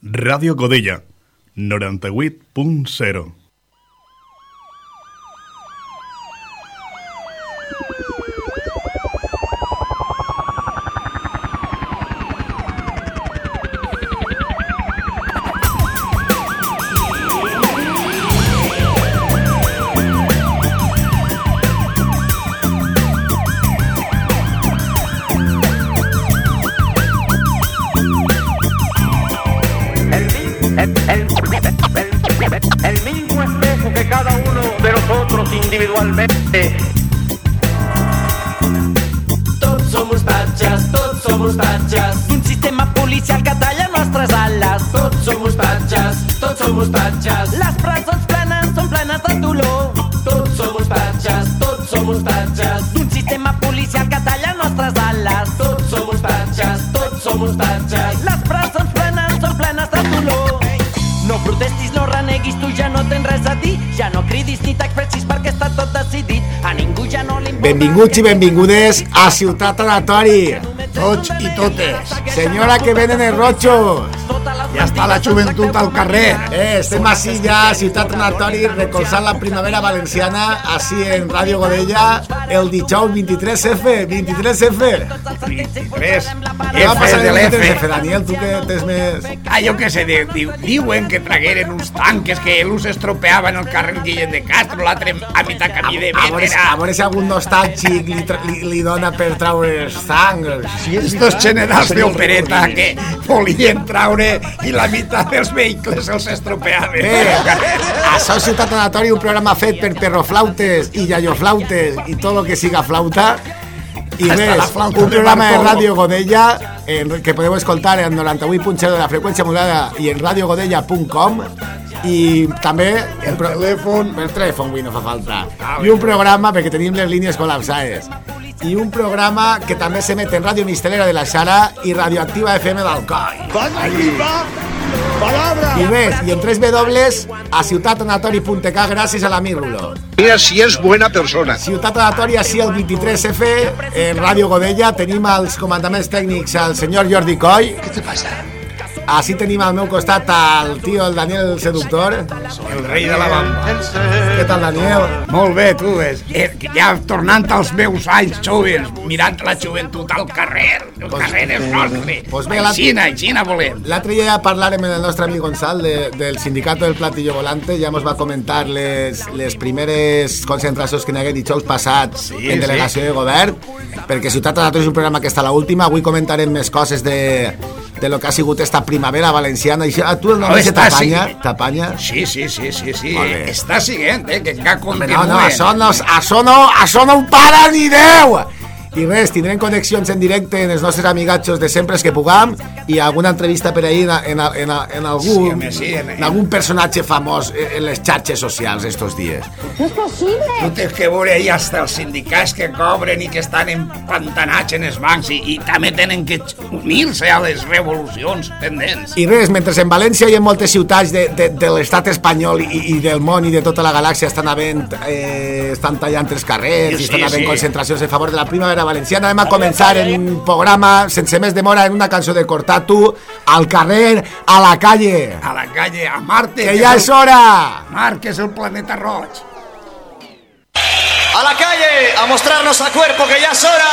Radio Codilla 98.0 Benvinguts i benvingudes a Ciutat Anatori. Tots i totes. Senyora que venen els rotxos. Ja està la joventut al carrer. Eh, estem així ja a Ciutat Anatori recolzant la primavera valenciana així en Ràdio Godella el dijous 23F, 23F. 23. Què va passar el de 23F, l'F. Daniel? Tu que tens més... Ah, jo què sé, di, di, diuen que tragueren uns tanques que l'ús estropeaven el carrer Guillem de Castro, l'altre a mitjà camí de A Vétera. a veure si algun nostàlgic li, li, li dona per traure els tancs. Estos generals d'opereta que volien traure i la meitat dels vehicles els estropeaven. Eh, això és Ciutat Anatori, un programa fet per perroflautes i iaioflautes i tot el que siga flauta. I res, un programa de. Ràdio Godella en, que podeu escoltar en 98.0 de la freqüència modulada i en radiogodella.com i també el pro... telèfon. el telèfon avui no fa falta i un programa perquè tenim les línies col·lapsades i un programa que també s'emet en Ràdio Mistelera de la Xara i Radioactiva FM d'Alcoi i res, i en 3 W a ciutatanatori.k gràcies a l'amic Rulo Mira si és buena persona. Ciutat Aleatòria, sí, el 23F, en Ràdio Godella. Tenim els comandaments tècnics al senyor Jordi Coll. Què te passa? Així tenim al meu costat el tio, el Daniel el Seductor. El rei de la bamba. Què tal, Daniel? Molt bé, tu, és, eh, ja tornant als meus anys joves, mirant la joventut al carrer, el carrer és nostre. pues bé, la- Aixina, aixina volem. L'altre dia ja parlarem amb el nostre amic Gonçal de, del sindicato del platillo volante. Ja ens va comentar les, les primeres concentracions que n'hi hagué dijous passats Sí, en sí. delegació de govern, perquè Ciutat Aleatòria és un programa que està a la última. Avui comentarem més coses de, de lo que ha sigut esta primavera valenciana. I ah, tu el nom No, està t'apanya? sí. T'apanya? Sí, sí, sí, sí, sí. Està siguent, eh, que encara Home, continua. no, no, això no, això no, això no ho para ni Déu! I res, tindrem connexions en directe en els nostres amigatxos de sempre que puguem i alguna entrevista per ahir en, en, en, en, algun, Sí, home, sí, en- en algun personatge famós en les xarxes socials estos dies. Tu tens que veure ahí hasta els sindicats que cobren i que estan empantanats en els bancs i, i també tenen que unir-se a les revolucions pendents. I res, mentre en València i en moltes ciutats de, de, de l'estat espanyol i, i del món i de tota la galàxia estan havent, eh, estan tallant els carrers Sí, i estan sí, havent sí. concentracions en favor de la primavera valenciana, anem a començar en un programa sense més demora en una cançó de Cortatu, al carrer, a la calle. A la calle, a Marte, Que ja és hora! Mart, que és el planeta roig. A la calle, a mostrarnos a cuerpo que ya es hora.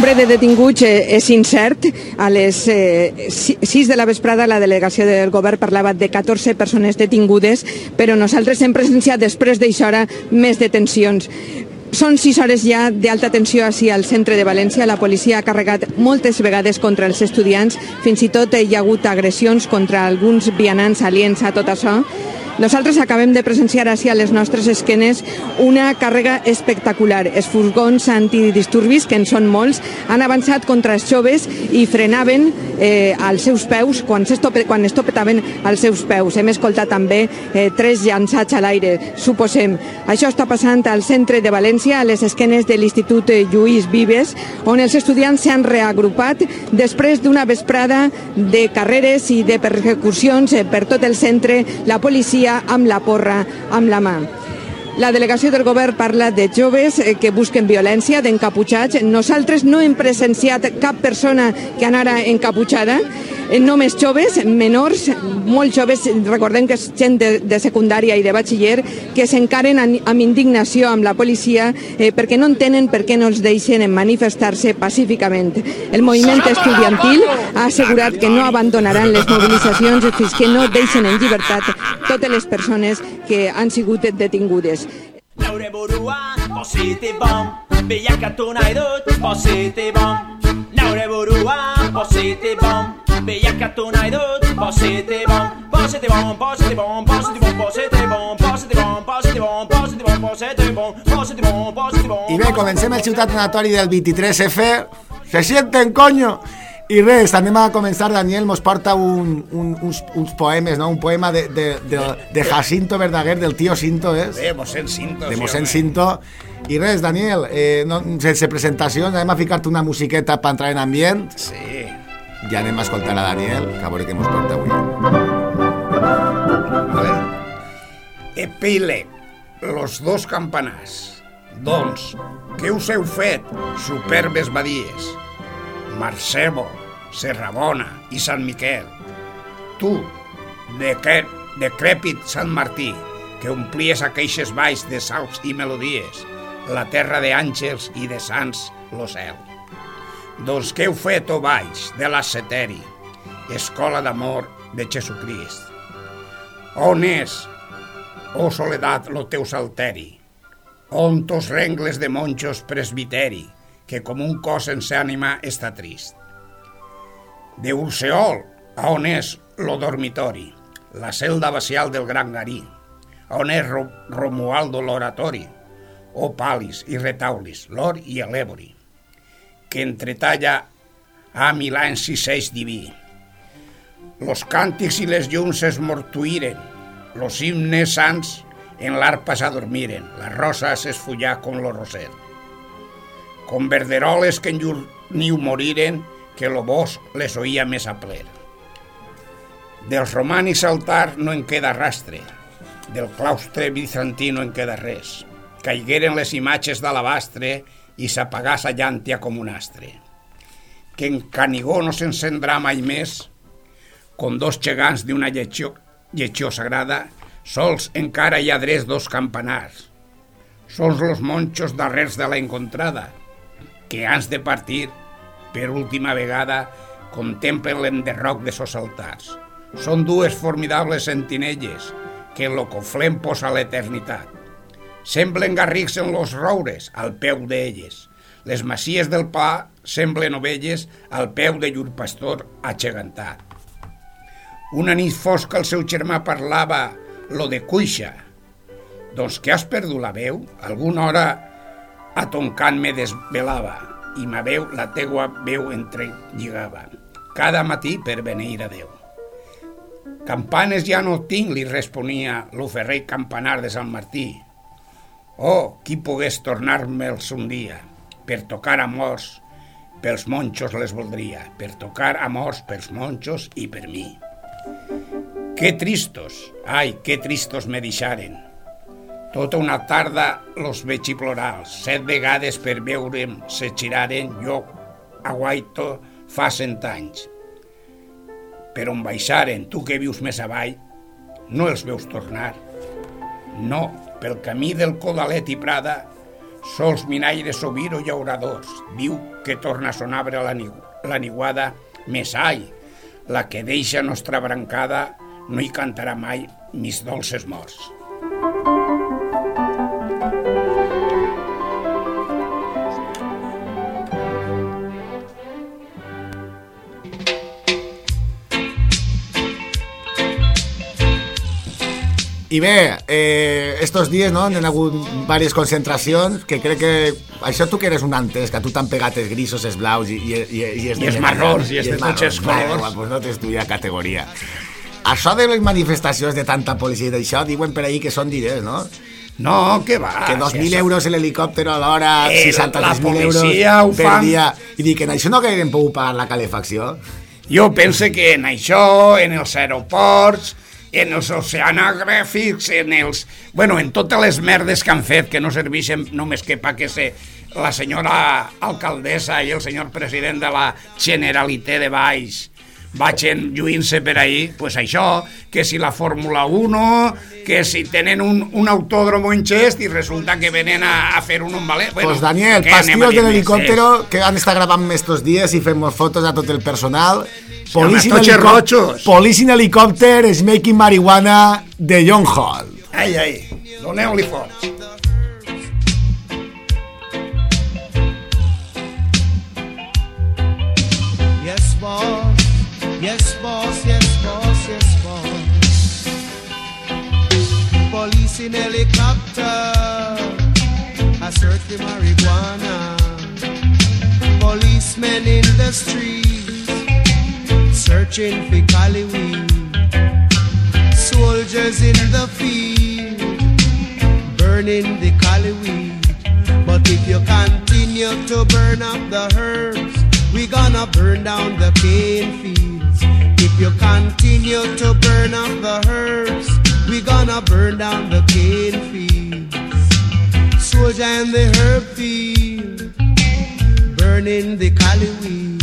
Nombre de detinguts eh, és incert. A les eh, 6 de la vesprada la delegació del govern parlava de 14 persones detingudes, però nosaltres hem presenciat després d'això hora més detencions. Són sis hores ja d'alta tensió així al centre de València. La policia ha carregat moltes vegades contra els estudiants. Fins i tot hi ha hagut agressions contra alguns vianants aliens a tot això. Nosaltres acabem de presenciar així a les nostres esquenes una càrrega espectacular. Els furgons antidisturbis, que en són molts, han avançat contra els joves i frenaven eh, als seus peus quan, estope, quan estopetaven als seus peus. Hem escoltat també eh, tres llançats a l'aire, suposem. Això està passant al centre de València, a les esquenes de l'Institut Lluís Vives, on els estudiants s'han reagrupat després d'una vesprada de carreres i de persecucions eh, per tot el centre. La policia amb la porra amb la mà. La delegació del govern parla de joves eh, que busquen violència, d'encaputxats. Nosaltres no hem presenciat cap persona que anara encaputxada, eh, només joves, menors, molt joves, recordem que és gent de, de secundària i de batxiller, que s'encaren amb indignació amb la policia eh, perquè no entenen per què no els deixen manifestar-se pacíficament. El moviment estudiantil ha assegurat que no abandonaran les mobilitzacions fins que no deixen en llibertat totes les persones que han sigut detingudes. Neure burua posite Bilakatu nahi dut I el Ciutat Natari del 23F Se sienten, coño! I res, anem a començar, Daniel mos porta un, un, uns, uns poemes, no? un poema de, de, de, de Jacinto Verdaguer, del tío Cinto, és? De Mossèn Cinto. De Mossèn sí, Cinto. I res, Daniel, eh, no, sense presentacions, anem a ficar-te una musiqueta per entrar en ambient. Sí. Ja anem a escoltar a Daniel, que a veure què mos porta avui. Vale. Epíleg, los dos campanars. Doncs, què us heu fet, superbes badies? Marcebo, Serrabona i Sant Miquel. Tu, de decrèpit Sant Martí, que omplies aqueixes valls de salts i melodies, la terra d'àngels i de sants lo cel. Doncs què heu fet, o oh valls, de la Seteri, escola d'amor de Jesucrist? On és, o oh soledat, lo teu salteri? On tos rengles de monjos presbiteri, que com un cos sense ànima està trist? De Urseol, a on és lo dormitori, la celda bacial del Gran Garí, on és Ro Romualdo l'oratori, o Palis i Retaulis, l'or i l'Èbori, que entretalla a anys i seix diví. Los càntics i les llums es mortuïren, los himnes sants en l'arpa s'adormiren, la rosa s'esfullà com lo roser. Com verderoles que en llur niu moriren, que lo bosc les oïa més a pler. Dels romànics altar no en queda rastre, del claustre bizantí no en queda res. Caigueren les imatges d'alabastre i s'apagà sa llàntia com un astre. Que en Canigó no s'encendrà mai més, com dos gegants d'una lletjó, lletjó sagrada, sols encara hi ha drets dos campanars. Sols los monxos darrers de la encontrada, que ans de partir per última vegada, contemplen l'enderroc de sos altars. Són dues formidables sentinelles que en lo coflem posa l'eternitat. Semblen garrics en los roures, al peu d'elles. Les masies del pa semblen ovelles al peu de llur pastor aixegantat. Una nit fosca el seu germà parlava lo de cuixa. Doncs que has perdut la veu? Alguna hora a ton cant me desvelava i ma veu, la teua veu entrelligava. Cada matí per beneir a Déu. Campanes ja no tinc, li responia l'oferrer campanar de Sant Martí. Oh, qui pogués tornar-me'ls un dia, per tocar amors, pels monxos les voldria, per tocar amors pels monxos i per mi. Que tristos, ai, que tristos me deixaren, tota una tarda los veig plorar, set vegades per veure'm se giraren jo a Guaito fa cent anys. Per on baixaren, tu que vius més avall, no els veus tornar. No, pel camí del Codalet i Prada sols minaires Sobiro llauradors, diu que torna a sonar la, ni la niguada més ai, la que deixa nostra brancada no hi cantarà mai mis dolces morts. I bé, eh, estos dies no, han hagut diverses concentracions que crec que això tu que eres un antes, que tu t'han pegat els grisos, els blaus i, i, i, i, I els marrons, i els de tots els colors. Pues no t'estudia categoria. Això de les manifestacions de tanta policia i d'això, diuen per ahir que són diners, no? No, que va. Que 2.000 això- euros l'helicòptero a l'hora, Eh, 63.000 euros policia ho per fan. dia. I dic, en això no haguem pogut pagar la calefacció? Jo pense que en això, en els aeroports, en els oceanogràfics, en els... Bueno, en totes les merdes que han fet, que no serveixen només que pa que se la senyora alcaldessa i el senyor president de la Generalité de Baix vagin lluint-se per ahí, pues això, que si la Fórmula 1, que si tenen un, un autòdromo en Xest i resulta que venen a, a fer un en València. Bueno, pues Daniel, pastillos dir del més? helicòptero que han estat gravant estos dies i fem fotos a tot el personal. Police in, home, tots helicò- rojos. Police in helicòpter is making marihuana de John Hall. Ai, ai, doneu-li fort. Yes, boss. Yes, boss. Yes, boss. Yes, boss. Police in helicopter. A search for marijuana. Policemen in the streets. Searching for cali weed. Soldiers in the field. Burning the cali weed. But if you continue to burn up the herbs, we gonna burn down the cane fields. If you continue to burn up the herbs, we gonna burn down the cane fields. Soldier in the herb field, burning the cali weed.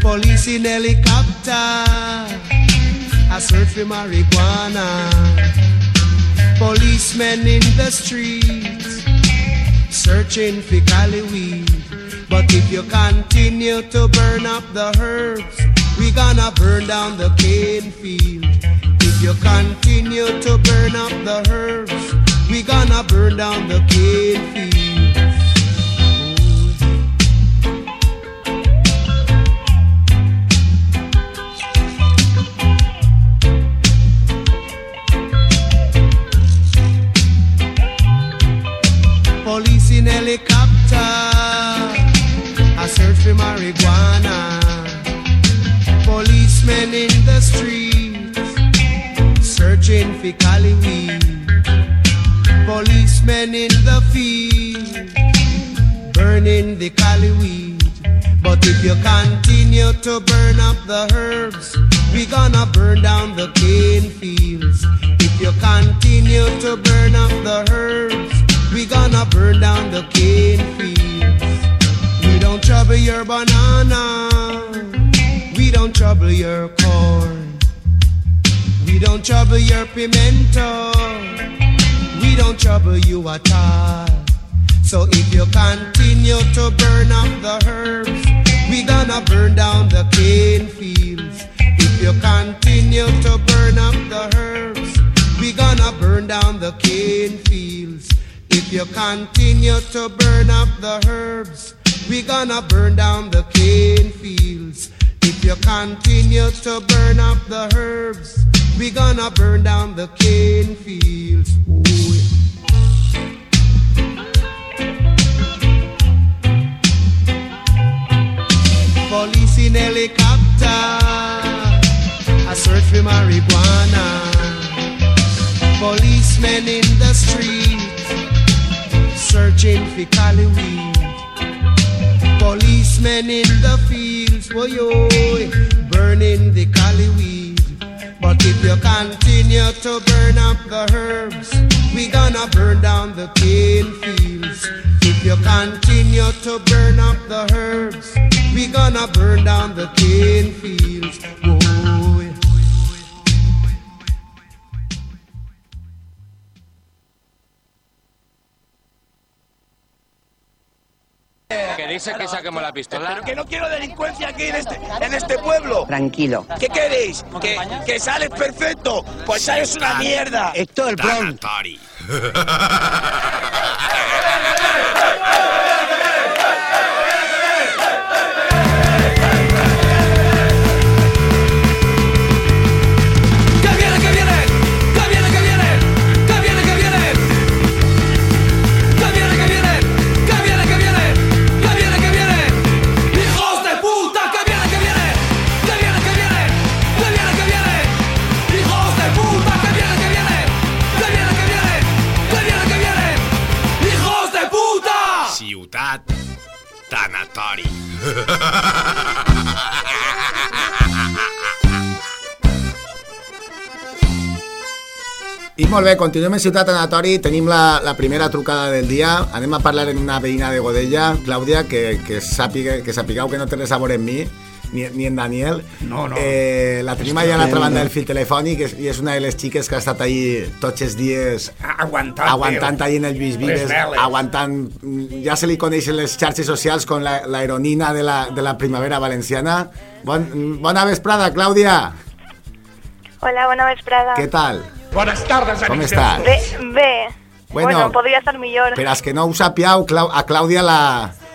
Police in helicopter, a for marijuana. Policemen in the streets, searching for cali weed. But if you continue to burn up the herbs, we gonna burn down the cane field. If you continue to burn up the herbs, we gonna burn down the cane field. Policemen in the field, burning the cali weed. But if you continue to burn up the herbs, we gonna burn down the cane fields. If you continue to burn up the herbs, we gonna burn down the cane fields. We don't trouble your banana, we don't trouble your corn. We don't trouble your pimento, we don't trouble you at all. So if you continue to burn up the herbs, we gonna burn down the cane fields. If you continue to burn up the herbs, we gonna burn down the cane fields. If you continue to burn up the herbs, we gonna burn down the cane fields. If you continue to burn up the herbs, we gonna burn down the cane fields. Ooh, yeah. Police in helicopter, a search for marijuana. Policemen in the streets, searching for cali weed. Policemen in the fields, yo, burning the cali weed. But if you continue to burn up the herbs, we gonna burn down the cane fields. If you continue to burn up the herbs, we gonna burn down the cane fields. Dice que saquemos la pistola? Pero que no quiero delincuencia aquí en este, en este pueblo. Tranquilo. ¿Qué queréis? ¿Que, que sales perfecto? Pues sales una mierda. Esto es el Bronx. I molt bé, continuem en Ciutat Anatori, tenim la, la primera trucada del dia, anem a parlar amb una veïna de Godella, Clàudia, que, que, sàpiga, que sapigueu que no té res a veure amb mi, ni, ni en Daniel. No, no. Eh, la tenim allà a l'altra banda del fil telefònic i és una de les xiques que ha estat ahí tots els dies Aguantant, aguantant ahí en el Lluís Vives, aguantant... Ja se li coneixen les xarxes socials com la, la heroïna de la, de la primavera valenciana. Bon, bona vesprada, Clàudia. Hola, bona vesprada. Què tal? Buenas tardes, Com estàs? Bé, bé. Bueno. Bueno, podria estar millor. Per als que no ho sapiau, a Clàudia la,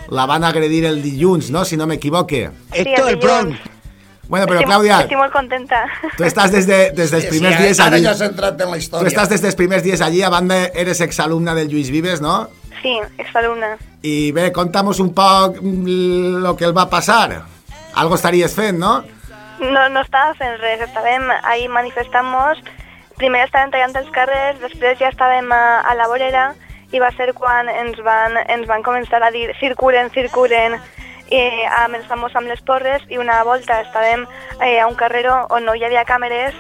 la van agredir el dilluns, no? Si no m'equivoque. Esto el Bronx. Bueno, però estic, Clàudia, Estic molt contenta. tu estàs des, de, des dels Sí, primers sí, dies allí. ja has entrat en la Tu història. estàs des dels primers dies allí, a banda eres exalumna del Lluís Vives, no? Sí, exalumna. I bé, contamos un poc lo que el va passar. Algo estaries fent, no? No, no estava fent res, estàvem ahir manifestant-nos, primer estàvem tallant els carrers, després ja estàvem a, a la vorera i va ser quan ens van, ens van començar a dir circulen, circulen, i amenaçant-nos amb les porres i una volta estàvem eh, a un carreró on no hi havia càmeres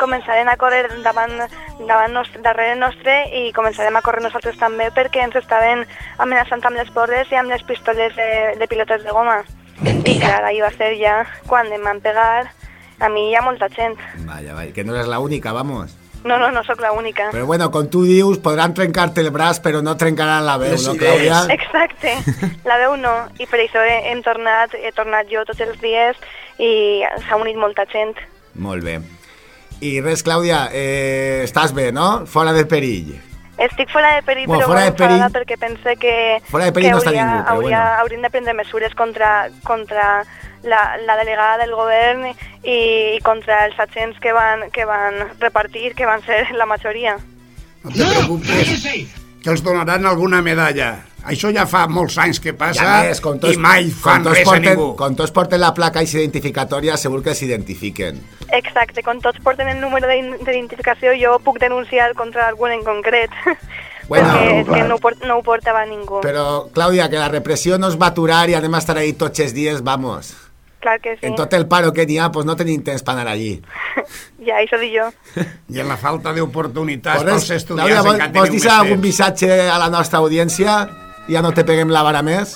començarem a córrer davant, davant nos, darrere nostre i començarem a córrer nosaltres també perquè ens estaven amenaçant amb les porres i amb les pistoles de, de pilotes de goma. I clar, ahir va ser ja quan em van pegar a mi hi ha molta gent. Vaya, vaya, que no eres la única, vamos. No, no, no sóc la única. Però bueno, com tu dius, podran trencar-te el braç, però no trencaran la veu, no, Clàudia? Exacte, la veu no, i per això he, hem tornat, he tornat jo tots els dies i s'ha unit molta gent. Molt bé. I res, Clàudia, eh, estàs bé, no? Fora de perill. Estic fora de perill, Bueno, però fora de perill- perquè pense que, Fora de perill que no està hauria, ningú, però hauria, bueno. hauríem de prendre mesures contra, contra la, la delegada del govern i, i contra els agents que van, que van repartir, que van ser la majoria. No te preocupes, que els donaran alguna medalla. Això ja fa molts anys que passa Ja més, com tots, i mai fan res porten, a ningú. Com tots porten la placa identificatòria, segur que s'identifiquen. Exacte, quan tots porten el número d'ident- d'identificació jo puc denunciar contra algú en concret. Bueno, perquè és que clar. no, port, no ho portava ningú. Però, Clàudia, que la repressió no es va aturar i anem a estar ahí tots els dies, vamos. Clar que sí. En tot el paro que n'hi ha, pues no tenim temps per anar allí. Ja, això dic jo. I en la falta d'oportunitats pels estudiants Clàudia, vols, encara vols deixar més algun temps. missatge a la nostra audiència? Ja no te peguem la vara més?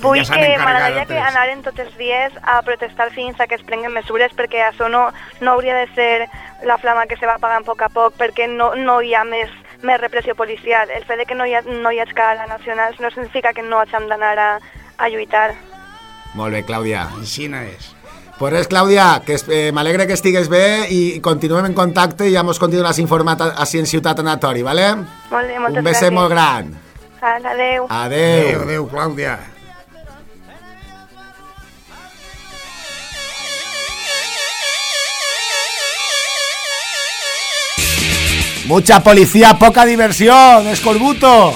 Vull ja s'han que encarregat m'agradaria que anaren tots els dies a protestar fins a que es prenguen mesures perquè això no, no hauria de ser la flama que se va apagant a poc a poc perquè no, no hi ha més, més repressió policial. El fet de que no hi ha, no hi ha escala nacional no significa que no hagin d'anar a, a lluitar. Molt bé, Clàudia. Així no és. Pues res, Clàudia, que eh, m'alegre que estigues bé i continuem en contacte i ja mos continuaràs informat a- així en Ciutat Anatori, ¿vale? Molt bé, moltes Un beset gràcies. molt gran. Adéu. Adeu. Adéu, adéu, Clàudia. Mucha policía, poca diversión, escorbuto.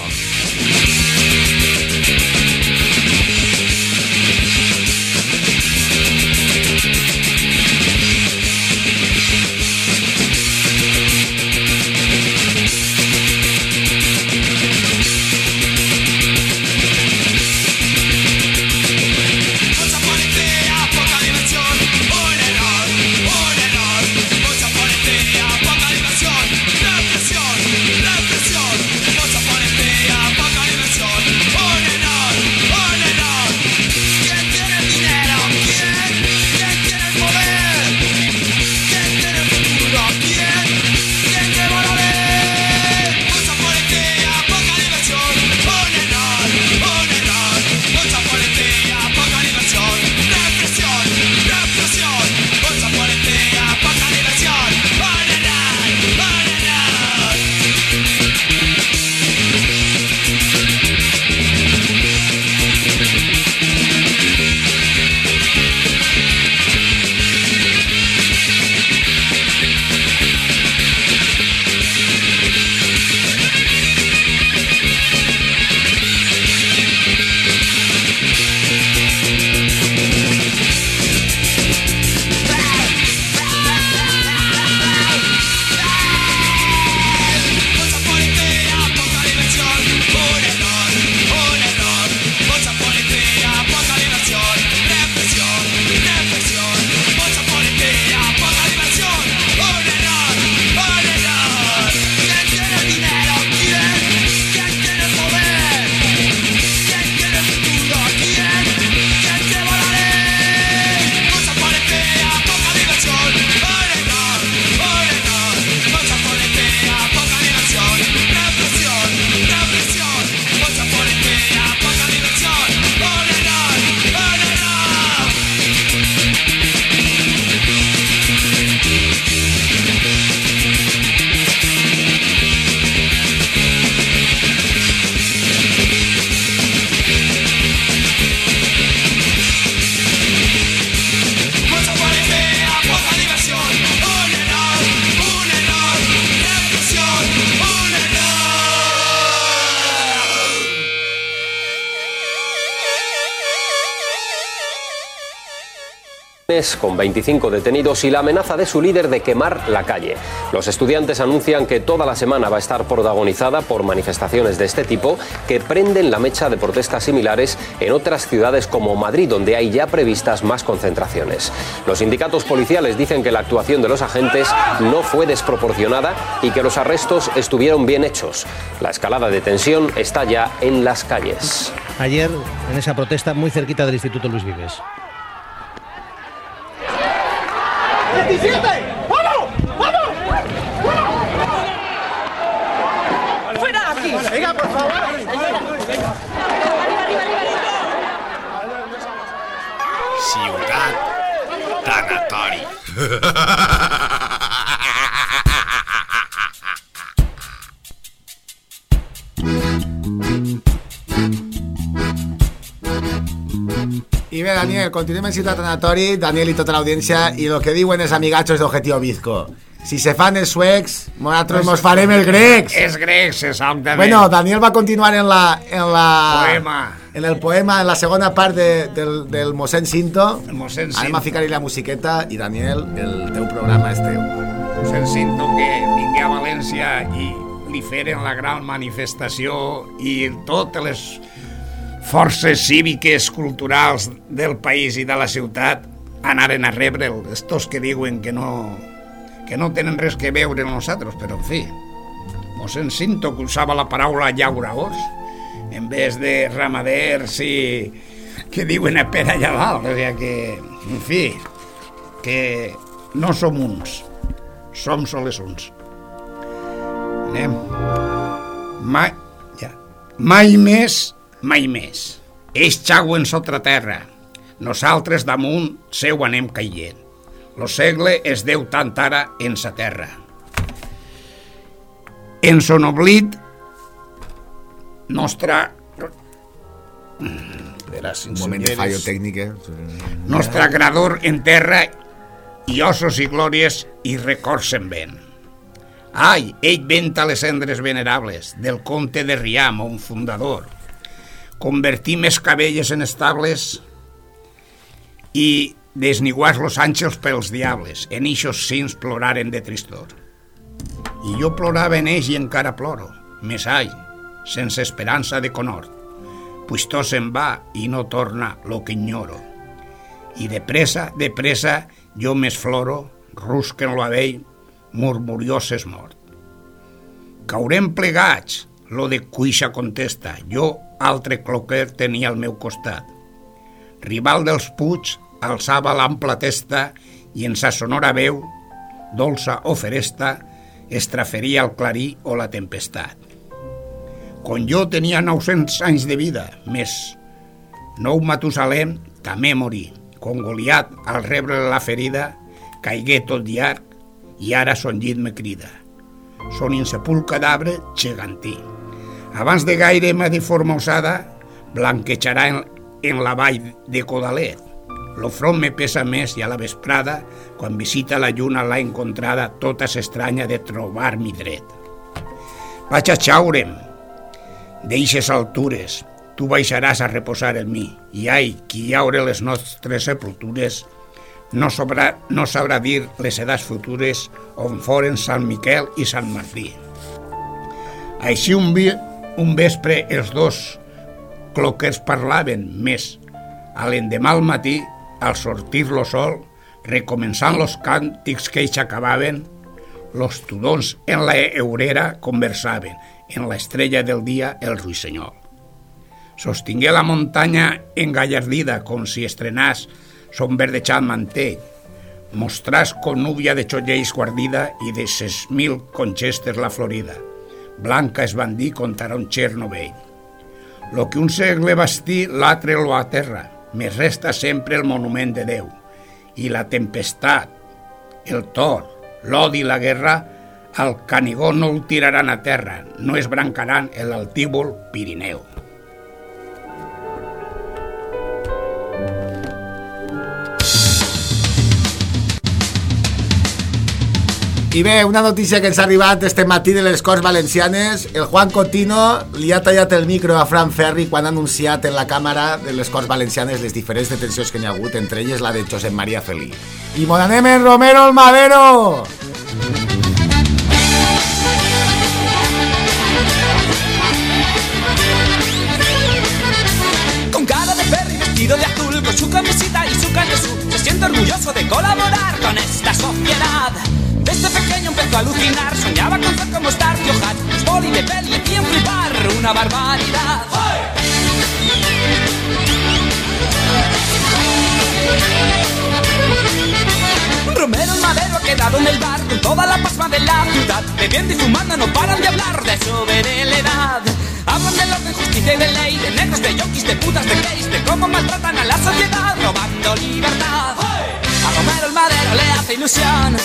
Con 25 detenidos y la amenaza de su líder de quemar la calle. Los estudiantes anuncian que toda la semana va a estar protagonizada por manifestaciones de este tipo que prenden la mecha de protestas similares en otras ciudades como Madrid, donde hay ya previstas más concentraciones. Los sindicatos policiales dicen que la actuación de los agentes no fue desproporcionada y que los arrestos estuvieron bien hechos. La escalada de tensión está ya en las calles. Ayer, en esa protesta muy cerquita del Instituto Luis Vives. 27! ¡Vamos! ¡Vamos! ¡Fuera de aquí! Venga, por favor. Ciutat Tanatori. I bé, Daniel, continuem en Ciutat Anatori, Daniel i tota l'audiència, i el que diuen els amigachos d'Objectiu Bizco. Si se fan els suecs, nosaltres mos farem els grecs. És grecs, exactament. Bueno, Daniel va continuar en la... En la Poema. En el poema, en la segona part de, del, del mossèn Cinto. El mossèn Anem a Cinto. ficar-hi la musiqueta i, Daniel, el teu programa és teu. Se'n sento que vingui a València i li feren la gran manifestació i totes les forces cíviques, culturals del país i de la ciutat anaren a rebre estos que diuen que no, que no tenen res que veure amb nosaltres, però en fi, mossèn Cinto que usava la paraula llauraors en vez de ramaders i que diuen a per allà dalt, o sigui que, en fi, que no som uns, som soles uns. Anem. Mai, ja. mai més, mai més. Ells xauen sota terra. Nosaltres damunt seu anem caient. Lo segle es deu tant ara en sa terra. En son oblit, nostra... Veràs, Un moment de fallo tècnic, eh? nostre agrador en terra i ossos i glòries i records en vent. Ai, ell venta les cendres venerables del comte de Riam, un fundador. Convertir més cabelles en estables i desniguar los àngels pels diables. En ixos cims ploraren de tristor. I jo plorava en ells i encara ploro. Més ai, sense esperança de conhort. Pues tot se'n va i no torna lo que ignoro. I de pressa, de pressa, jo m'esfloro, lo vell, murmuriós és mort. Caurem plegats, lo de cuixa contesta, jo altre cloquer tenia al meu costat. Rival dels Puig, alçava l'ampla testa i en sa sonora veu, dolça o feresta, estraferia el clarí o la tempestat. Quan jo tenia 900 anys de vida, més nou Matusalem també morí. Quan Goliat, al rebre la ferida, caigué tot llarg i ara son llit me crida. Son insepul cadàver gegantí. Abans de gaire ma de forma usada, blanquejarà en, en la vall de Codalet. Lo front me pesa més i a la vesprada, quan visita la lluna l'ha encontrada, tota s'estranya de trobar-mi dret. Vaig a xaure'm, d'eixes altures, tu baixaràs a reposar en mi, i ai, qui llaure les nostres sepultures, no, sabrà, no sabrà dir les edats futures on foren Sant Miquel i Sant Martí. Així un, vi, un vespre els dos cloquers parlaven més. A l'endemà al matí, al sortir lo sol, recomençant los càntics que ells acabaven, los tudons en la eurera conversaven, en la estrella del dia el ruissenyol. Sostingué la muntanya engallardida com si estrenàs son verdejat mantell, mostràs con núvia de xollells guardida i de ses mil conxestes la florida. Blanca es van dir contra un xer novell. Lo que un segle bastí, l'altre lo aterra, més resta sempre el monument de Déu. I la tempestat, el tor, l'odi i la guerra, al Canigó no el tiraran a terra, no es brancaran l'altívol Pirineu. I bé, una notícia que ens ha arribat este matí de les Corts Valencianes. El Juan Cotino li ha tallat el micro a Fran Ferri quan ha en la càmera de les Corts Valencianes les diferents detencions que n'hi ha entre elles la de Josep María Felí. I mon Romero el Madero! Con cara de Perry vestido de azul, con su camiseta y su canesú, se siente orgulloso de colaborar Bebiendo y fumando no paran de hablar de su veredad. Hablan del orden, justicia y de ley, de negros, de yonkis, de putas, de gays, de cómo maltratan a la sociedad, robando libertad. A Romero el Madero le hace ilusión.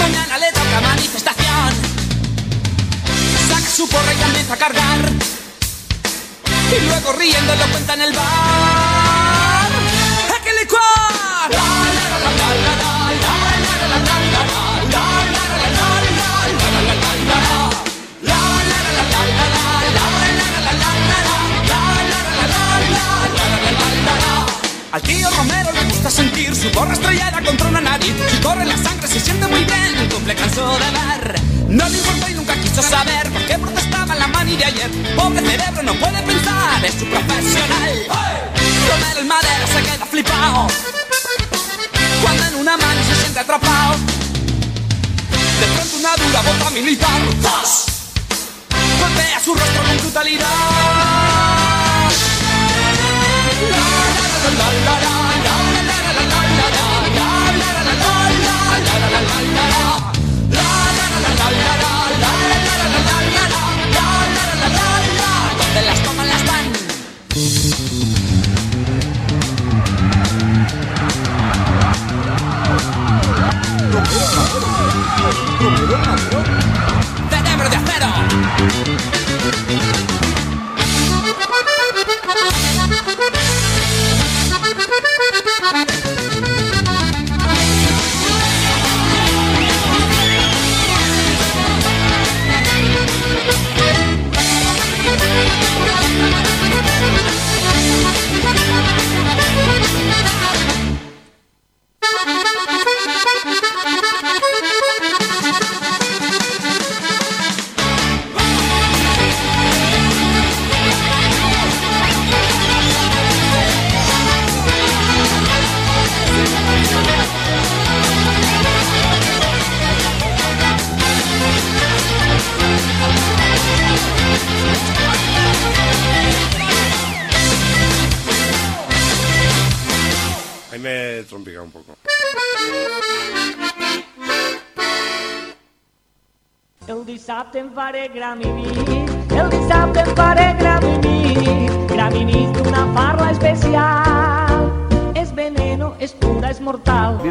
Mañana le toca manifestación. Saca su porra y empieza a cargar. Y luego riendo lo cuenta en el bar. ¡A que Al tío Romero le gusta sentir su gorra estrellada contra una nariz. Si corre la sangre se siente muy bien, cumple cansó de ver. No le importó y nunca quiso saber por qué protestaba la mani de ayer. Pobre cerebro no puede pensar, es su profesional. Romero el madero se queda flipado. Cuando en una mano se siente atrapado. De pronto una dura bota militar. ¡zas! Golpea su rostro con brutalidad. la la la.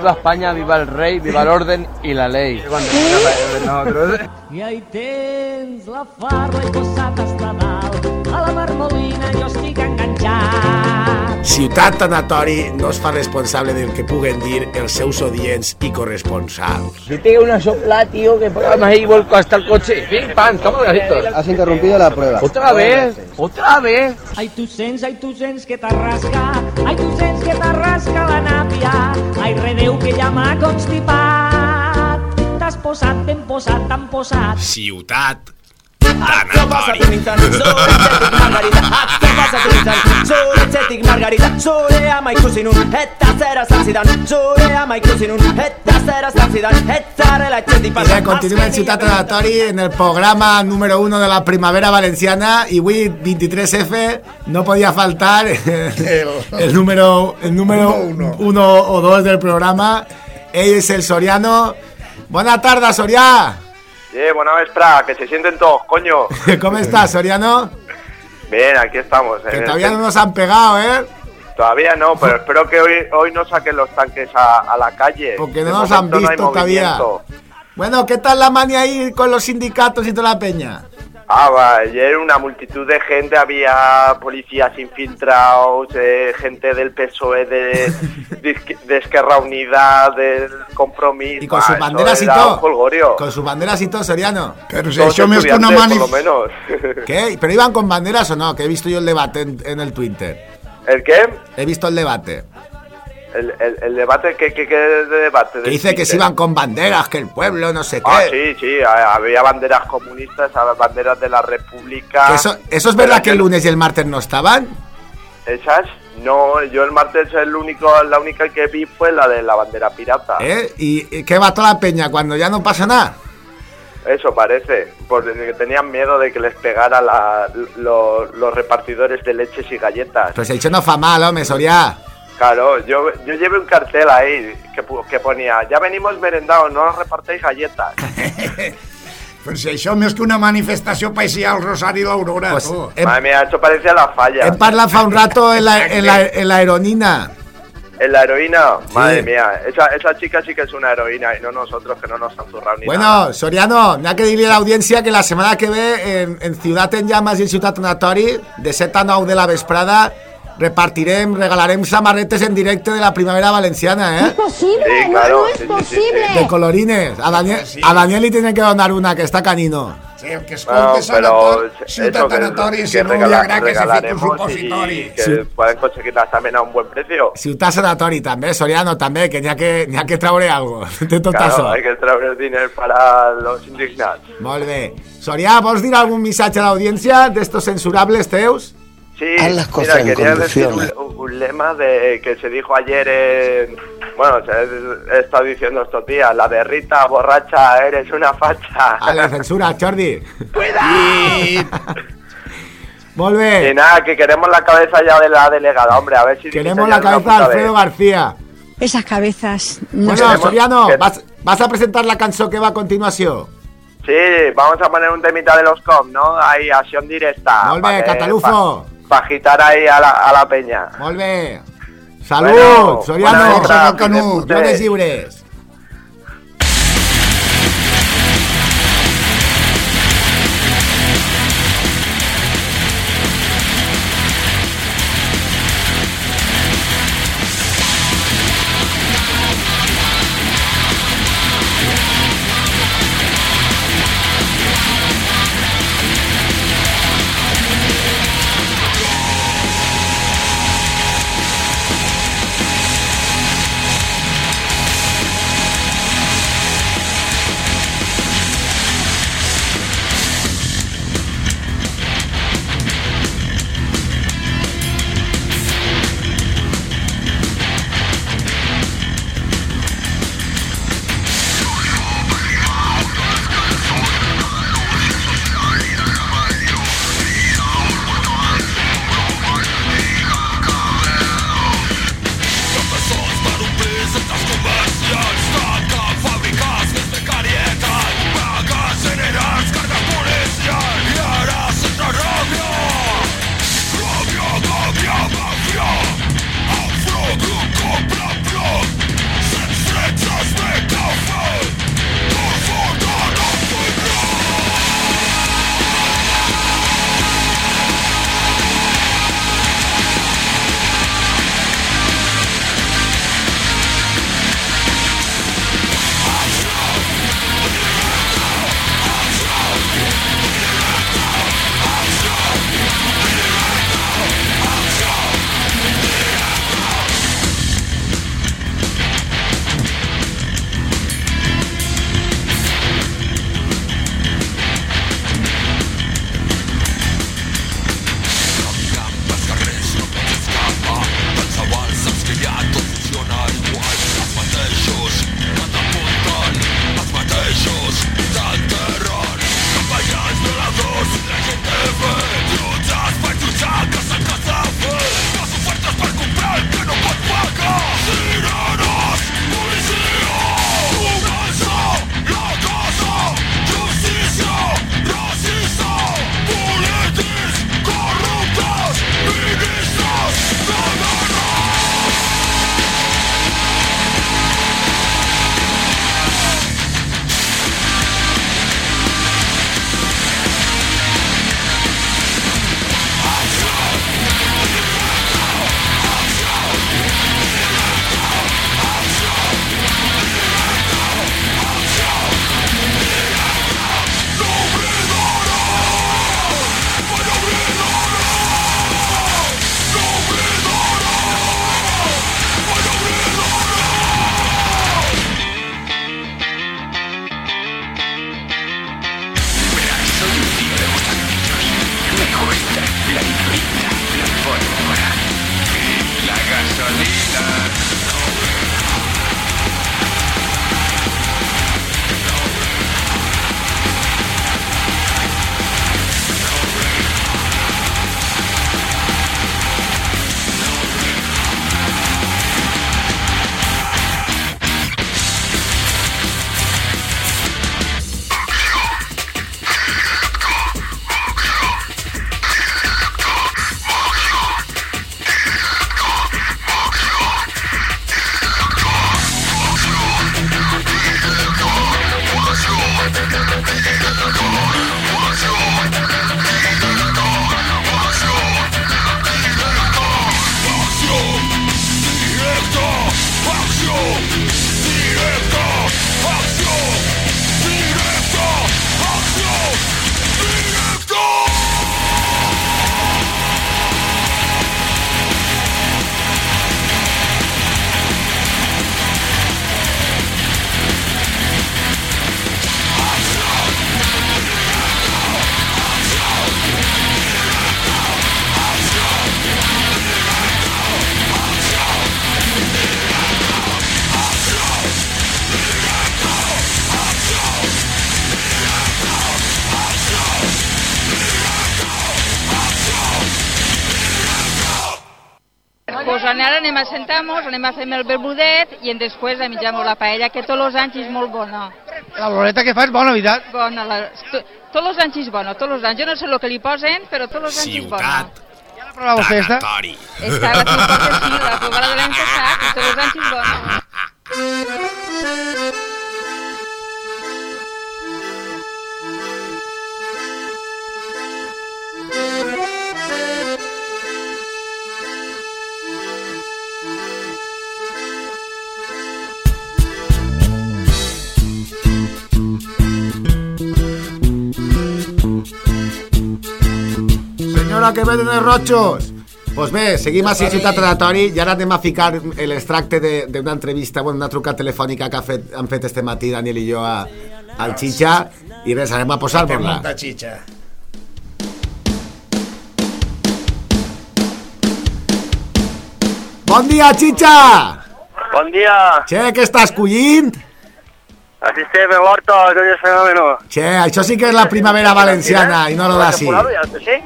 Viva España, viva el rey, viva el orden y la ley. I ahí tens la farla i posat hasta dalt. A la marmolina jo estic enganxat. Ciutat Tanatori no es fa responsable del que puguen dir els seus odients i corresponsals. Si tengo una sopla, tío, que programa ahí volco hasta el coche. Pim, pam, toma gasitos. Has interrumpido la prueba. ¿Otra vez? ¿Otra vez? Ai, tu sents, ai, tu sents que t'arrasca, ai, tu sents que t'arrasca la nàpia, ai, redeu que ja m'ha constipat. T'has posat, ben posat, tan posat. Ciutat Zure ama ikusi nun Eta zera zantzidan Zure ama ikusi nun Eta zera zantzidan Eta zarela etxetik I pasa bé, continuem en Ciutat Tanatori en el programa número 1 de la primavera valenciana i avui 23F no podia faltar el, el número el número 1 o 2 del programa. Ell és el Soriano. Bona tarda, Sorià Eh, buena vespra, que se sienten todos, coño. ¿Cómo estás, Soriano? Bien, aquí estamos. Que todavía no nos han pegado, ¿eh? Todavía no, pero espero que hoy, hoy no saquen los tanques a, a la calle. Porque De no nos han no visto todavía. Bueno, ¿qué tal la mania ahí con los sindicatos y toda la peña? Ah, va, y era una multitud de gente, había policías infiltrados, eh, gente del PSOE, de, de, Esquerra Unida, del Compromiso. Y con sus banderas y todo. Con sus banderas y todo, Soriano. Pero si una mani... por lo menos. ¿Qué? ¿Pero iban con banderas o no? Que he visto yo el debate en, en el Twitter. ¿El qué? He visto el debate. El, el, el debate, ¿qué, qué, qué debate? Que dice que se iban con banderas, que el pueblo no sé qué. Ah, sí, sí, ha- había banderas comunistas, había banderas de la República. Eso, ¿Eso es verdad que el lunes y el martes no estaban? ¿Esas? No, yo el martes el único, la única que vi fue la de la bandera pirata. ¿Eh? ¿Y, y qué va toda la peña cuando ya no pasa nada? Eso parece, porque tenían miedo de que les pegara la- lo- los repartidores de leches y galletas. Pues el no fa mal, hombre, Soria. Claro, yo, yo llevé un cartel ahí que, pu- que ponía, ya venimos merendados, no nos repartéis galletas. Però si això més que una manifestació paisia al Rosari i l'Aurora, Pues, tu. hem, Madre mía, eso parecía la falla. hem parlat fa un rato en la, en la, en la aeronina. En la heroína, madre mía, esa, esa chica sí que es una heroína y no nosotros que no nos han zurrado ni nada. Bueno, Soriano, n'hi ha que dir-li a l'audiència que la setmana que ve en, en Ciutat en Llamas i en Ciutat Anatori, de 7 a 9 de la vesprada, repartirem, regalarem samarretes en directe de la primavera valenciana, ¿eh? posible, Sí, claro, sí, sí, sí, sí. De colorines. A Daniel, a Daniel li tienen que donar una, que està canino. Sí, el que Bueno, escolta pero sanatori, ciutat eso que, anatori, si no li agrada que se fiqui un supositori. y que pueden conseguirlas también a un buen precio. Ciutat Sanatori, també, Soriano, també, que n'hi ha, que, ha que traure algo de tot Claro, això. hay que traer dinero para los indignados. Molt bé. Sorià, vols dir algun missatge a l'audiència d'estos censurables teus? Sí, Haz las cosas mira, en quería decir un, lema de que se dijo ayer en... Bueno, se he, he estado diciendo estos días, la de Rita, borracha, eres una facha. Ale, censura, Jordi. Molt bé. Y nada, que queremos la cabeza ya de la delegada, hombre, a ver si... Queremos la cabeza de Alfredo vez. García. Esas cabezas no Bueno, Queremos- Soriano, que- vas, vas a presentar la cançó que va a continuació. Sí, vamos a poner un temita de los com, ¿no? Ahí, acción directa. Que- Catalufo. Para agitar ahí a la, a la peña. Molt bé. Salut, Bueno, Soriano. Canut. Jones lliures. Sentar-nos, anem a fer el vermudet i en després a menjar la paella, que tots els anys és molt bona. La boleta que fa és bona, veritat? Bona, la, to, tots els anys és bona, tots els anys. Jo no sé el que li posen, però tots els anys és bona. Ja la provava festa? Tanatori. Està la que sí, la provada de l'any passat, i tots els anys és bona. Senyora que venen els rotxos. Pues bé, seguim a Ciutat Aleatori i ara anem a ficar l'extracte de- d'una entrevista, bueno, una truca telefònica que ha fet, han fet este matí Daniel i jo a, al Chicha i res, anem a posar-nos-la. molta xitxa. Bon dia, Chicha! Bon dia. Che, què estàs collint? Así en l'horto, coño, es fenómeno. Che, això sí que és la primavera valenciana i no lo d'ací. Sí?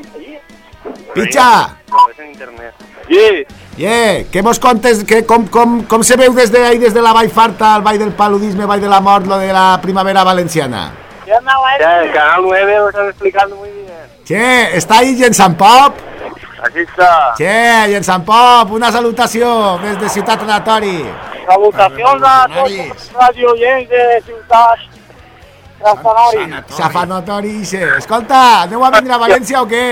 Picha! Es en internet. Sí. Yeah, què mos contes, que, com, com, com se veu des de ahí, des de la Vall Farta, al Vall del Paludisme, Vall de la Mort, lo de la primavera valenciana? Ya, el canal 9 lo están explicando muy bien. Che, està ahí Gent Sant Pop? Así está. Che, Gent Sant Pop, una salutació des de Ciutat Anatori. Salutacions a tots els radioients de Ciutat Castanori. Safanotori, ixe. Escolta, aneu a vindre a València o què?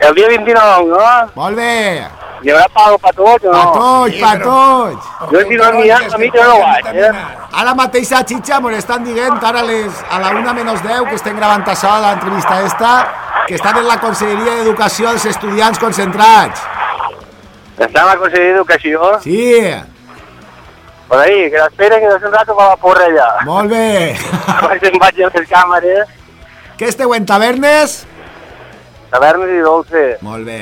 El dia 29, no? Molt bé. Hi haurà pago per tots o no? Pa tots, pa tots. Jo si no em mirat, a mi que no vaig, eh? Ara mateix a Chicha m'ho estan dient, ara les, a la 1 menys 10, que estem gravant això, l'entrevista esta, que estan en la Conselleria d'Educació dels estudiants concentrats. Estan a la Conselleria d'Educació? Sí, Per ahí, que l'esperen que no un rato per la porra allà. molt bé. Abans em vaig a les càmeres, Què esteu en tavernes? Tavernes i dolce. Molt bé.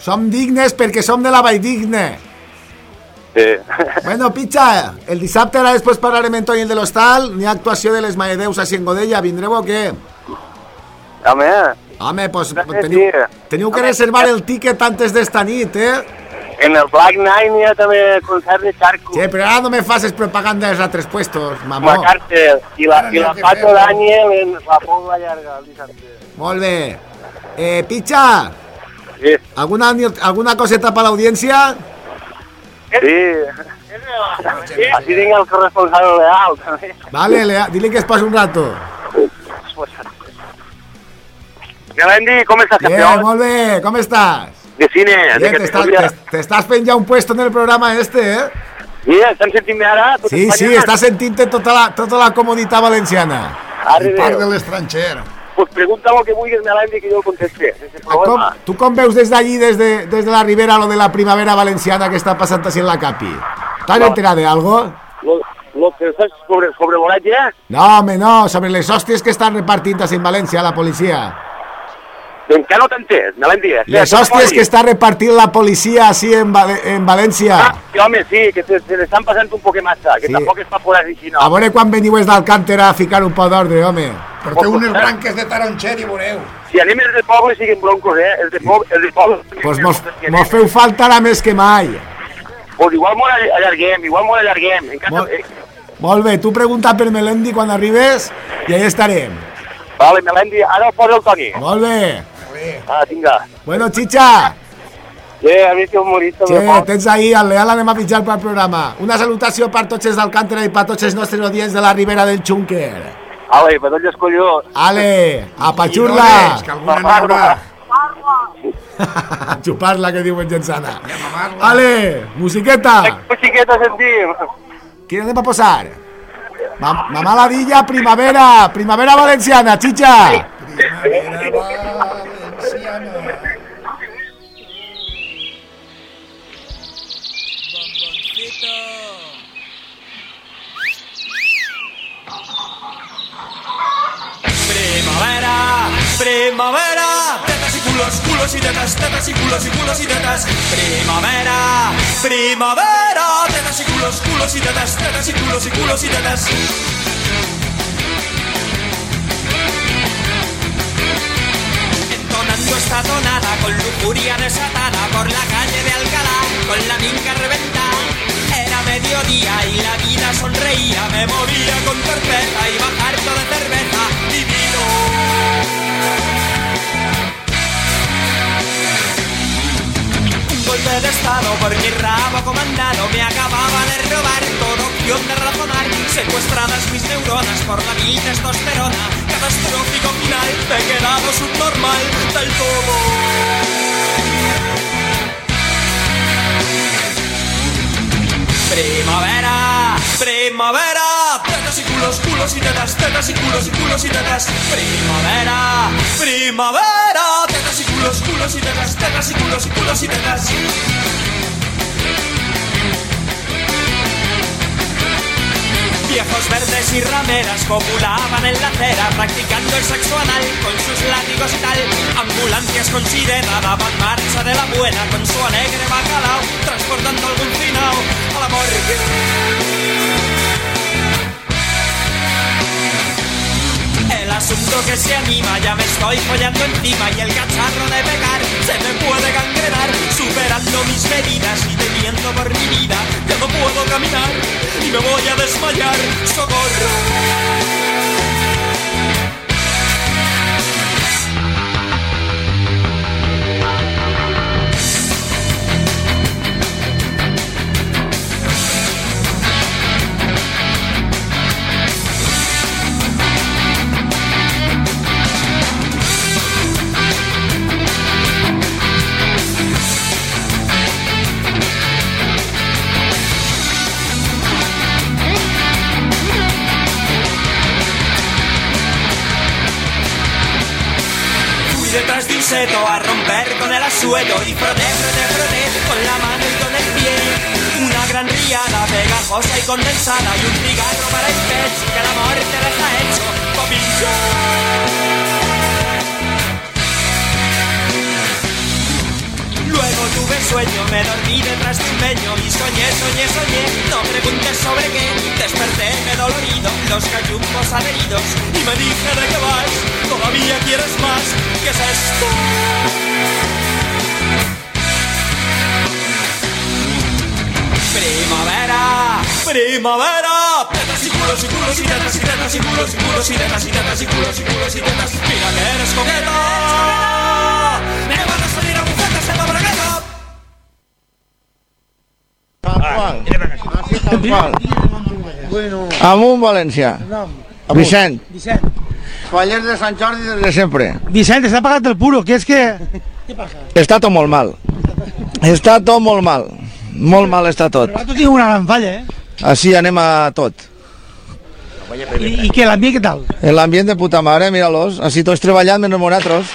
Som dignes perquè som de la Valldigne. Sí. Bueno, Picha, el dissabte ara després parlarem Toni el de l'Hostal, n'hi ha actuació de les Maedeus a Godella, vindreu o què? Home, Home, pues teniu, teniu que reservar el tiquet antes d'esta nit, eh? en el Black Night n'hi ha també concert de Charco. Sí, però ara no me faces propaganda dels altres puestos, mamó. La càrcel. I la, i la Pato Daniel en la Pobla Llarga el dissabte. Molt bé. Eh, Picha, Sí. ¿alguna, alguna coseta para la audiencia? Sí. Així tinc el corresponsal leal, també. Vale, Lea, dile que es pase un rato. Galendi, com estàs, Bien, campió? molt bé, ¿cómo estás? De cine, Bien, te, estás, te, te estás fent ja un puesto en el programa este, eh? Mira, estan sentint-me ara? Tot Sí, sí, Espanya? estás sentint tota la, tota la comoditat valenciana. Arre, Part Déu. de l'estranger. Pues pregunta lo que vulguis, Galendi, que jo el contesté. Sense Com, tu com veus des d'allí, des de, des de la Ribera, lo de la primavera valenciana que està passant així en la Capi? T'has No. enterat de algo? Lo, lo que estàs sobre, sobre volatge? No, home, no, sobre les hòsties que estan repartint així en València, la policia. Encara no t'he entès, Galendi. Les hòsties que està repartint la policia així en, Val en València. Ah, sí, home, sí, que se, se l'estan passant un poc massa, que Sí. tampoc és pa fora així, no. A veure quan veniu des d'Alcàntera a ficar un poc d'ordre, home. Porteu unes branques de taronxer i veureu. Si anem els de poble siguen broncos, eh? Els de poble... Els de poble Pues mos, mos feu falta ara més que mai. pues igual molt allarguem, igual molt allarguem. En casa, Molt- eh, Molt bé, tu pregunta per Melendi quan arribes i ahí estarem. vale, Melendi, ara el posa el Toni. Molt bé. Ah, vinga. Bueno, Chicha, Eh, a mi que humorista che, tens ahí, al Leal anem a pitjar pel programa. Una salutació per tots els d'Alcàntera i per tots els nostres audients de la Ribera del Xúnquer. Ale, per tots els collons. Ale, a I pachurla. dones, que alguna n'haurà. Xupar-la, que diuen gent sana. Ale, musiqueta. Musiqueta sentim. Quina anem a posar? Ma Mamà Ladilla, primavera, primavera valenciana, Chicha. Primavera, primavera, tetas y culos, culos y tetas, tetas y culos y culos y tetas. Primavera, primavera, tetas y culos, culos y tetas, tetas y culos y culos y tetas. Entonando esta tonada con lujuria desatada por la calle de Alcalá mediodía y la vida sonreía, me movía con torpeza, y harto de cerveza. Y vino. Un golpe de estado por mi rabo comandado. Me acababa de robar todo. Opción de razonar, secuestradas mis neuronas por la mi testosterona, catastrófico final, me he quedado subnormal. Del todo. Primavera, primavera, tetas y culos, culos y tetas, tetas y culos y culos y tetas. Primavera, primavera, tetas y culos, culos y tetas, tetas y culos y culos y tetas. Viejos verdes y rameras copulaban en la acera practicando el sexo anal con sus látigos y tal. Ambulancias con sirena daban marcha de la buena con su alegre bacalao, transportando algún finao a la Que se anima, ya me estoy follando encima y el cacharro de pegar se me puede gangrenar, superando mis medidas y temiendo por mi vida. Ya no puedo caminar y me voy a desmayar. ¡Socorro! Seto a romper con el asueto y froté, froté, froté con la mano y con el pie. Una gran riada pegajosa y condensada y un cigarro para el pecho que la muerte les ha hecho papillo. Tuve sueño, me dormí detrás de un peño y soñé, soñé, soñé, no preguntes sobre qué. Desperté me dolorido, los gallumbos adheridos y me dije de qué vas, todavía quieres más, ¿qué es esto? Primavera, primavera, tetas y culos y culos y tetas y tetas y culos y culos y tetas y tetas y culos y culos y tetas. Mira que eres coqueta, Bueno. Amunt, València. Vicent. Vicent. Fallers de Sant Jordi des de sempre. Vicent, està pagat el puro, que és que... Què passa? Està tot molt mal. Està tot molt mal. Molt mal està tot. Però tu tinc una gran falla, eh? Així anem a tot. I, i què, l'ambient què tal? L'ambient de puta mare, mira-los. Així tots treballant menys nosaltres.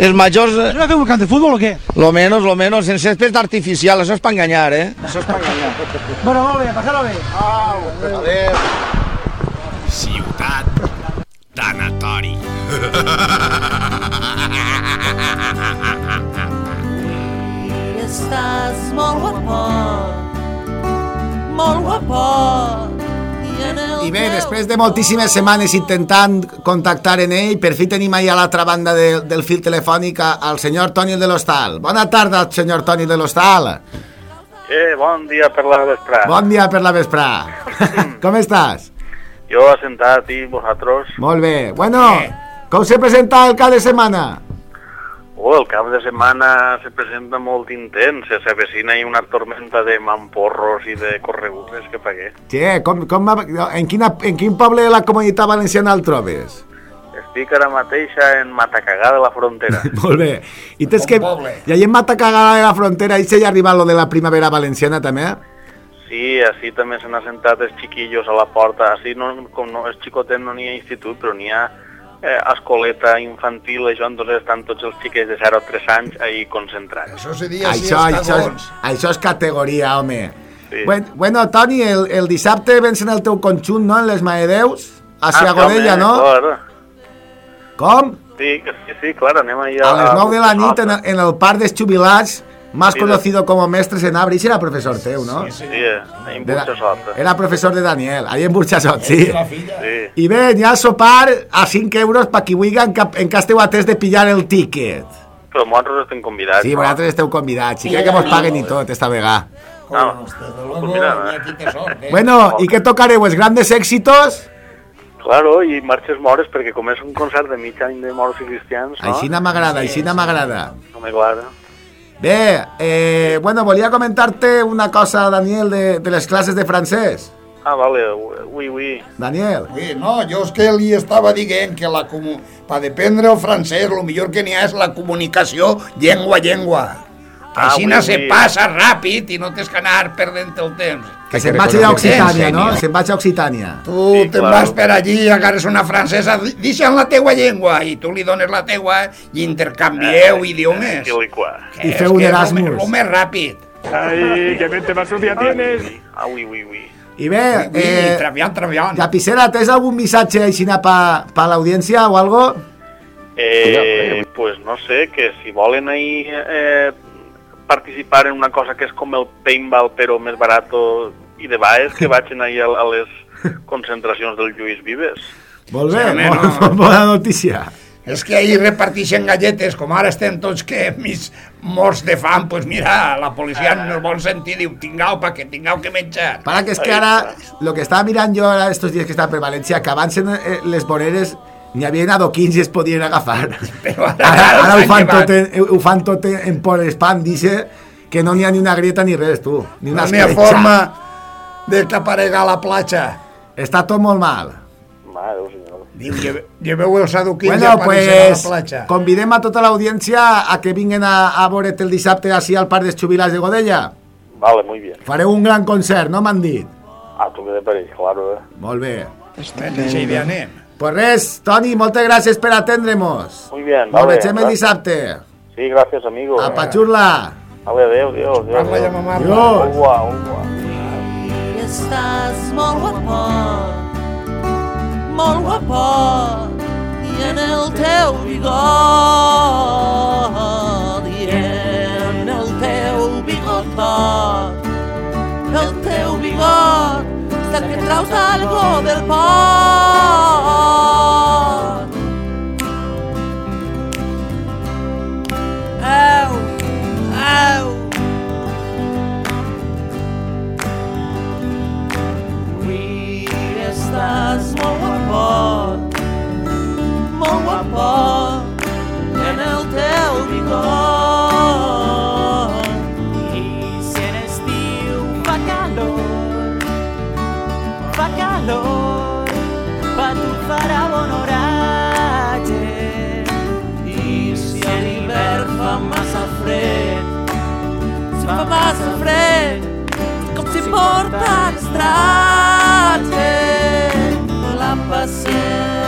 Els majors... eh, No fem un camp de futbol o què? Lo menos, lo menos, sense césped artificial, això és per enganyar, eh? Això és per enganyar. Bueno, molt bé, passar-ho bé. Au, adéu. Ciutat Tanatori. Estàs molt guapot, molt guapot. I, bé, després de moltíssimes setmanes intentant contactar en ell, per fi tenim ahí a l'altra banda de, del fil telefònic al senyor Toni de l'Hostal. Bona tarda, senyor Toni de l'Hostal. Eh, bon dia per la vesprada. Bon dia per la vesprà. Com estàs? Jo assentat i vosaltres... Molt bé. Bueno, com se presenta el cap de setmana? Oh, el cap de setmana se presenta molt intens, se s'avecina i una tormenta de mamporros i de corregudes que pagué. Che, com, com, en, quina, en quin poble de la comunitat valenciana el trobes? Estic ara mateixa en Matacagà de la frontera. Molt bé. I tens que... I ahí en Matacagada de la frontera, ahí se ja arriba lo de la primavera valenciana també? Sí, així també s'han assentat els xiquillos a la porta. Així no, com no és xicotet no n'hi ha institut, però n'hi ha eh, escoleta infantil, això, entonces estan tots els xiquets de 0 a 3 anys ahí concentrats. Això se Això, això, és, això és categoria, home. Sí. Bueno, bueno, Toni, el, el dissabte vens en el teu conjunt, no?, en les Maedeus, a Ah, Sia Godella, home, no? Clar. Com? Sí, sí, sí, clar, anem allà... A les 9 de la nit en, en el parc dels jubilats, más Sí, conocido como Mestres en Abre. I era professor teu, no? Sí, en De la- Burxasota. Era professor de Daniel, ahí en Burxasot, sí. Sí. I bé, ha sopar a 5 euros per qui vulgui en, cap, en cas teu atès de pillar el tíquet. Però nosaltres estem convidats. Sí, vosaltres esteu convidats. I crec que mos paguen i tot, esta vegada. No, pues mira, eh. Bueno, ¿y qué tocareu? ¿Els grandes éxitos? Claro, i marxes mores perquè com és un concert de mig any de moros i cristians, no? Aixina m'agrada, aixina m'agrada. No me clara. Bé, eh, bueno, volia comentar-te una cosa, Daniel, de, de les classes de francès. Ah, vale, oui, oui. Daniel. Sí, no, jo és que li estava dient que la comu... per aprendre el francès, el millor que n'hi ha és la comunicació llengua a llengua. Que Ah, així oui, se oui. passa ràpid i no tens que anar perdent el temps. Que se'n vaig a Occitània, no? Se'n vaig a Occitània. Tu te'n vas per allí, agarres una francesa, deixa'm la teua llengua, i tu li dones la teua i intercanvieu idiomes. I liquà. I feu un És que és Erasmus. lo més- ràpid. Ai, que mente más sucia tienes. Ah, oui, oui, oui. I bé, Ui, eh, traviant, traviant. Llapicera, tens algun missatge aixina pa, pa l'audiència o algo? Eh, pues no sé, que si volen ahí eh, participar en una cosa que és com el paintball però més barato i de baix, que vagin ahí a, a les concentracions del Lluís Vives. Molt bé, Sí, molt, no. bona notícia. És que ahir reparteixen galletes, com ara estem tots que mig morts de fam, doncs mira, la policia en el bon sentit diu, tingueu perquè tingueu que menjar. Para que és que ara, lo que estava mirant jo ara estos dies que estava per València, que abans eh, les voreres n'hi havia adoquins i es podien agafar. Però ara, Ara, ara ho, s'han fan tot en, ho fan tot en, en por spam, dice que no n'hi ha ni una grieta ni res, tu. Ni una No n'hi ha forma de que aparega a la platja. Està tot molt mal. Mare. Diu, "Lleve- lleveu els adoquins Bueno, i apareixen a pues la platja. convidem a tota l'audiència a que vinguen a, a veure't el dissabte així al Parc dels Xubilats de Godella. Vale, muy bien. Fareu un gran concert, no m'han dit? Ah, tu què te pareix, claro, eh? Molt bé. Deixa hi anem. Pues res, Toni, moltes gràcies per atendre'mos. Muy bien, vegem el dissabte. Sí, gracias, amigo. A Pachurla. Vale, adéu, adéu, adéu. Adéu. ja, mamà. Adiós. Au revoir, au revoir. Estàs molt guapo, molt guapo, i en el teu bigot, i en el teu bigotot, al que trausa algo del pan. Au, au. Avui estàs molt a molt. Fa massa fred, com porta estratge. La paciència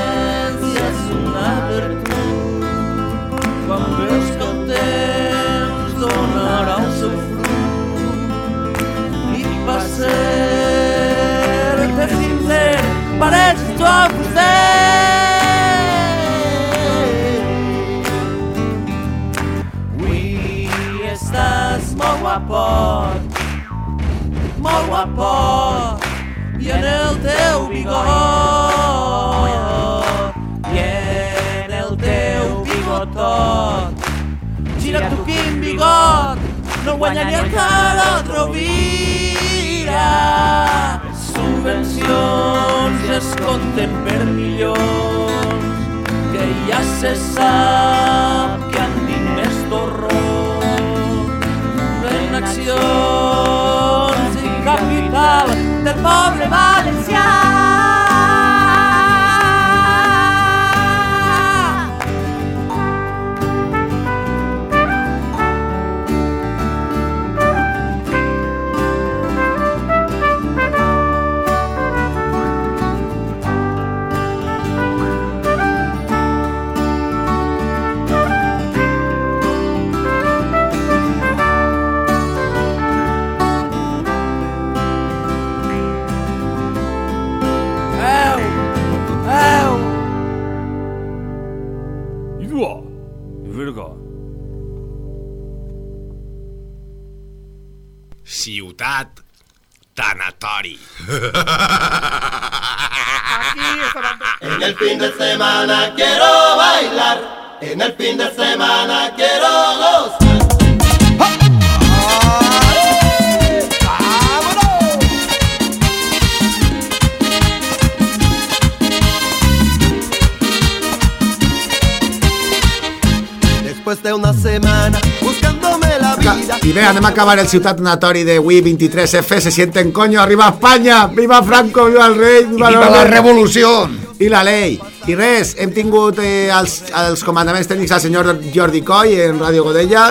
I bé, anem a acabar el ciutat natori de Wii 23F. Se sienten coño, arriba Espanya! Viva Franco, viva el rei, viva, Viva la revolució! I la lei. I res, hem tingut eh, els, els comandaments tècnics al senyor Jordi Coy en Ràdio Godella.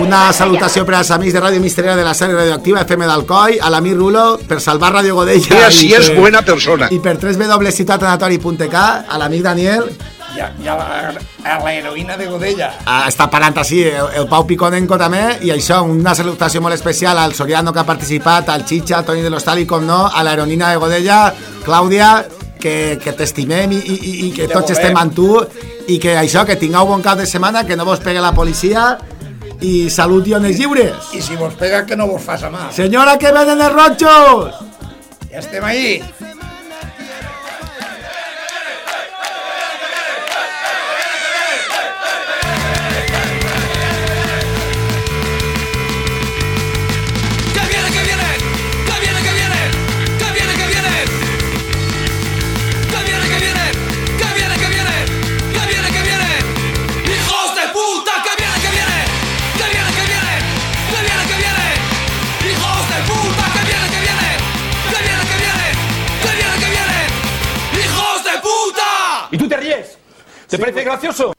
Una salutació per als amics de Ràdio Misteria de la sèrie radioactiva FM d'Alcoi, a l'amic Rulo, per salvar Ràdio Godella. Mira, si i és per- buena persona. I per www.ciutatanatori.k, a l'amic Daniel, I a, i a, la, a la heroïna de Godella. Ah, està parlant així, el, el Pau Piconenco també, i això, una salutació molt especial al Soriano que ha participat, al Chicha, al Toni de l'Hostal i, com no, a l'aeronina de Godella, Clàudia, que, que t'estimem i, i, i, i que tots estem amb tu, i que això, que tingueu bon cap de setmana, que no vos pegue la policia, i salut i ones lliures. I si vos pega, que no vos fas a mà. Senyora, que venen els rotxos! Ja estem ahí. ¿Te parece gracioso?